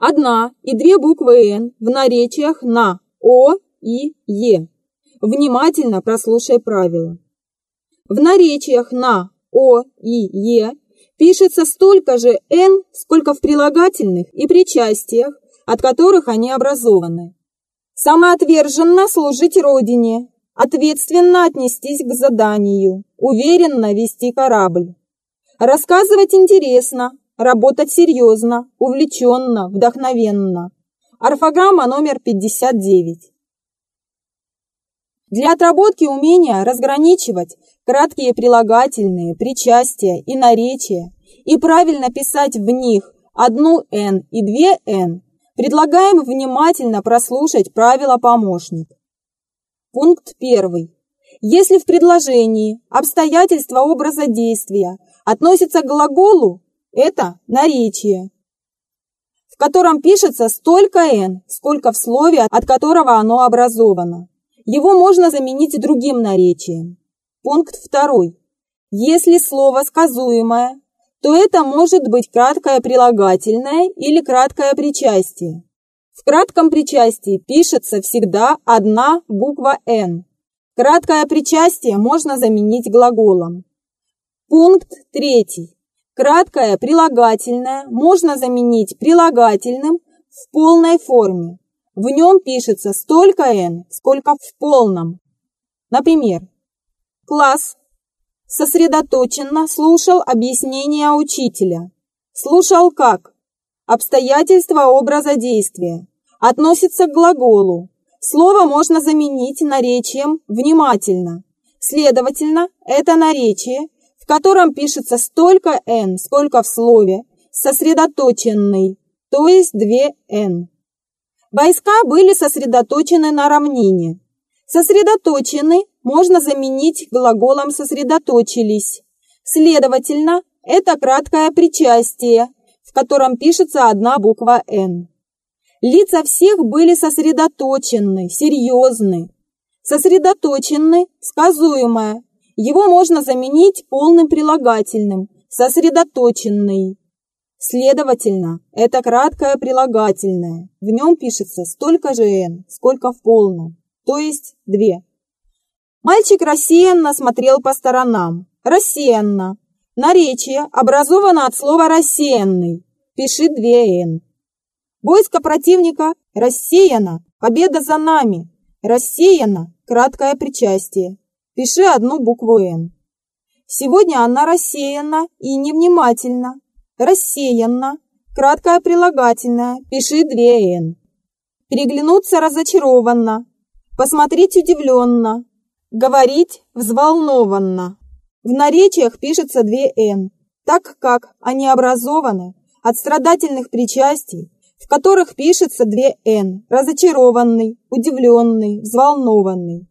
Одна и две буквы «Н» в наречиях на «О» и «Е». Внимательно прослушай правила. В наречиях на «О» и «Е» пишется столько же «Н», сколько в прилагательных и причастиях, от которых они образованы. Самоотверженно служить Родине, ответственно отнестись к заданию, уверенно вести корабль. Рассказывать интересно, работать серьезно, увлеченно, вдохновенно. Орфограмма номер 59. Для отработки умения разграничивать краткие прилагательные, причастия и наречия и правильно писать в них одну «н» и две «н», предлагаем внимательно прослушать правила помощник. Пункт 1. Если в предложении обстоятельства образа действия относятся к глаголу, это наречие, в котором пишется столько «н», сколько в слове, от которого оно образовано. Его можно заменить другим наречием. Пункт 2. Если слово сказуемое, то это может быть краткое прилагательное или краткое причастие. В кратком причастии пишется всегда одна буква «н». Краткое причастие можно заменить глаголом. Пункт 3. Краткое прилагательное можно заменить прилагательным в полной форме. В нем пишется столько «н», сколько в полном. Например, класс сосредоточенно слушал объяснения учителя. Слушал как? Обстоятельства образа действия. Относится к глаголу. Слово можно заменить наречием «внимательно». Следовательно, это наречие – котором пишется столько «н», сколько в слове «сосредоточенный», то есть две «н». Войска были сосредоточены на равнине. Сосредоточены можно заменить глаголом «сосредоточились». Следовательно, это краткое причастие, в котором пишется одна буква «Н». Лица всех были сосредоточены, серьезны. Сосредоточены, сказуемое, его можно заменить полным прилагательным, сосредоточенный. Следовательно, это краткое прилагательное. В нем пишется столько же «н», сколько в полном, то есть две. Мальчик рассеянно смотрел по сторонам. Рассеянно. Наречие образовано от слова «рассеянный». Пиши две «н». Войско противника рассеяно, победа за нами. Рассеяно, краткое причастие. Пиши одну букву «Н». Сегодня она рассеяна и невнимательна. Рассеянна. Краткое прилагательное. Пиши две «Н». Переглянуться разочарованно. Посмотреть удивленно. Говорить взволнованно. В наречиях пишется две «Н», так как они образованы от страдательных причастий, в которых пишется две «Н» – разочарованный, удивленный, взволнованный.